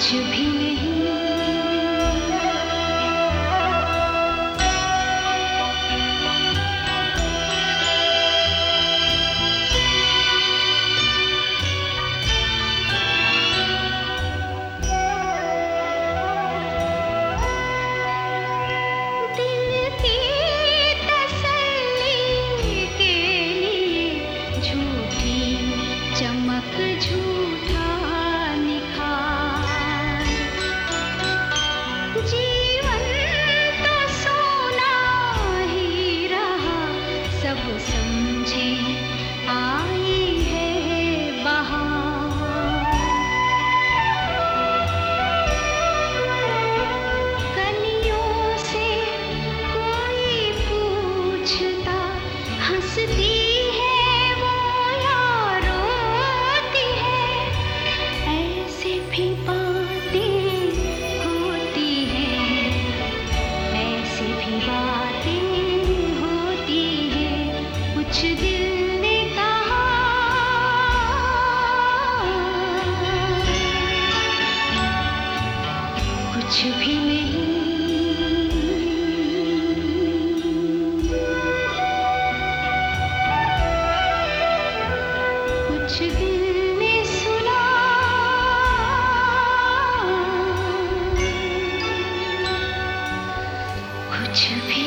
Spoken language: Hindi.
to be कुछ भी नहीं। कुछ दिल ने सुना। कुछ भी